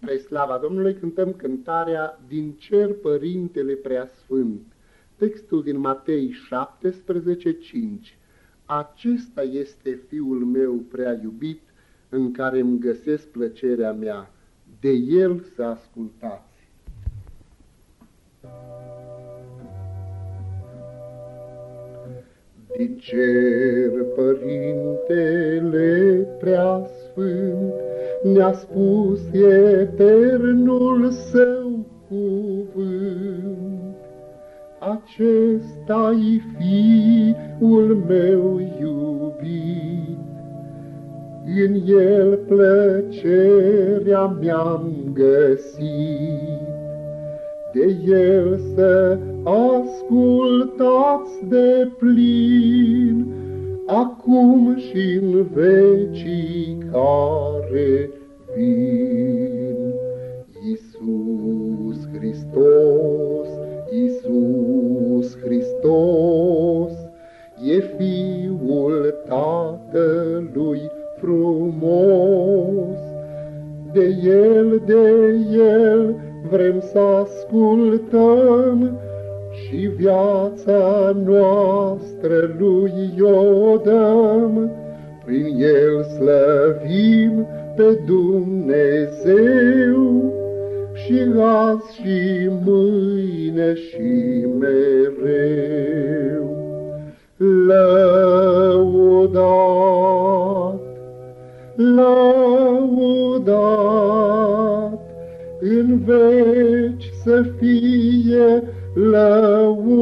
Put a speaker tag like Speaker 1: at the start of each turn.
Speaker 1: Spre slava Domnului cântăm cântarea Din cer Părintele Preasfânt, textul din Matei 17:5. Acesta este Fiul meu prea iubit, în care îmi găsesc plăcerea mea, de El să ascultați. Din cer Părintele Preasfânt, ne-a spus eternul său cuvânt. Acesta-i fiul meu iubit, în el plăcerea mi-am găsit. De el să ascultați de plin, acum și în vecii care vin. Iisus Hristos, Iisus Hristos, e Fiul Tatălui frumos. De El, de El vrem să ascultăm, și viața noastră lui o dăm, prin el slăvim pe Dumnezeu, și azi și mâine și mereu. Lăudat, lăudat, în veci să fie lăudat